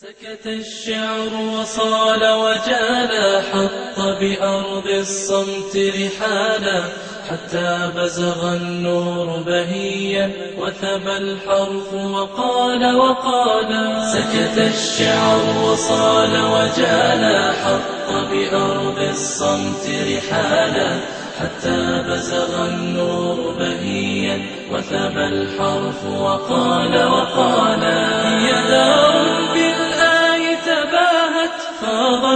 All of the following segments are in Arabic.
سكت الشعر وصال وجالا حط بأرض الصمت رحالا حتى بزغ النور بهيا وثبى الحرف وقال وقال سكت الشعر وصال وجالا حط بأرض الصمت رحالا حتى بزغ النور بهيا وثبى الحرف وقال وقال هي دار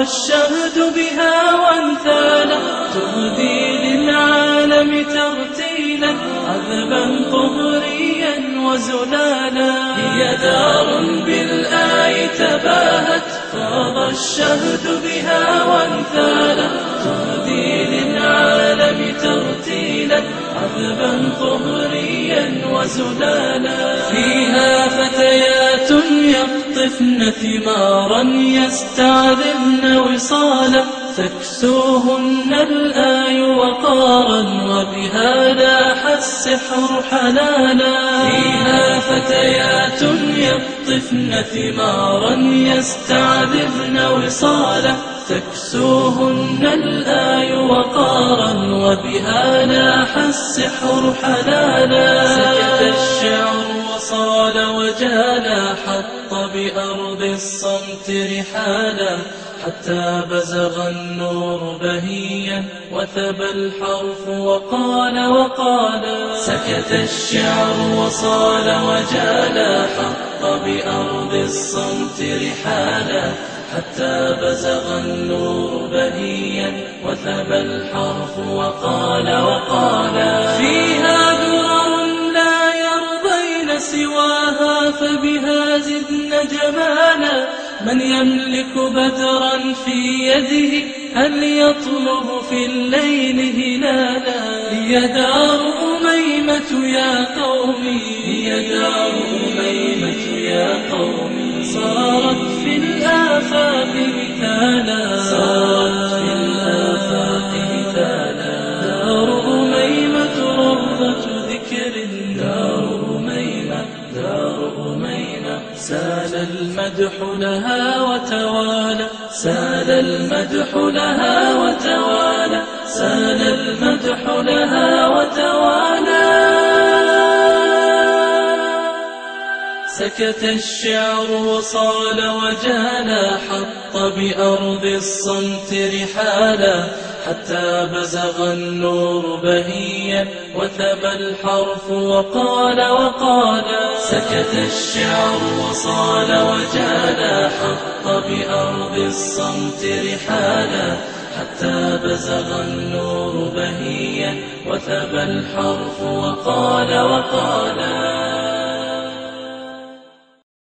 الشهد بها وانثالا تهدي للعالم ترتيلا عذبا طهريا وزلالا. هي دار بالآي تباهت فاض الشهد بها وانثالا تهدي للعالم ترتيلا عذبا طهريا وزلالا. فيها يقطفن ثمارا يستعذبن وصالا تكسوهن الآي وقارا وبها لاح السحر حلالا فيها فتيات يقطفن ثمارا يستعذبن وصالا تكسوهن الآي وقارا وبها لاح السحر حلالا سكت الشعر وصال وجالا حط بأرض الصمت رحالا حتى بزغ النور بهيا وثبى الحرف وقال وقال سكت الشعر وصال وجالا حط بأرض الصمت رحالا حتى بزغ النور بهيا وثبى الحرف وقال وقال فيها جمالا من يملك بدرا في يده هل يطلب في الليل هلالا؟ هي دار أميمة يا قومي هي دار أميمة يا قومي صارت في الآفاق مثالا سال المدح لها وتوالى سال المدح لها وتوالى سال المدح لها وتوالى. سكت الشعر وصال وجالا حط بأرض الصمت رحالا حتى بزغ النور بهيا وثبى الحرف وقال وقال سكت الشعر وصال وجالا حط بأرض الصمت رحالا حتى بزغ النور بهيا وثبى الحرف وقال وقال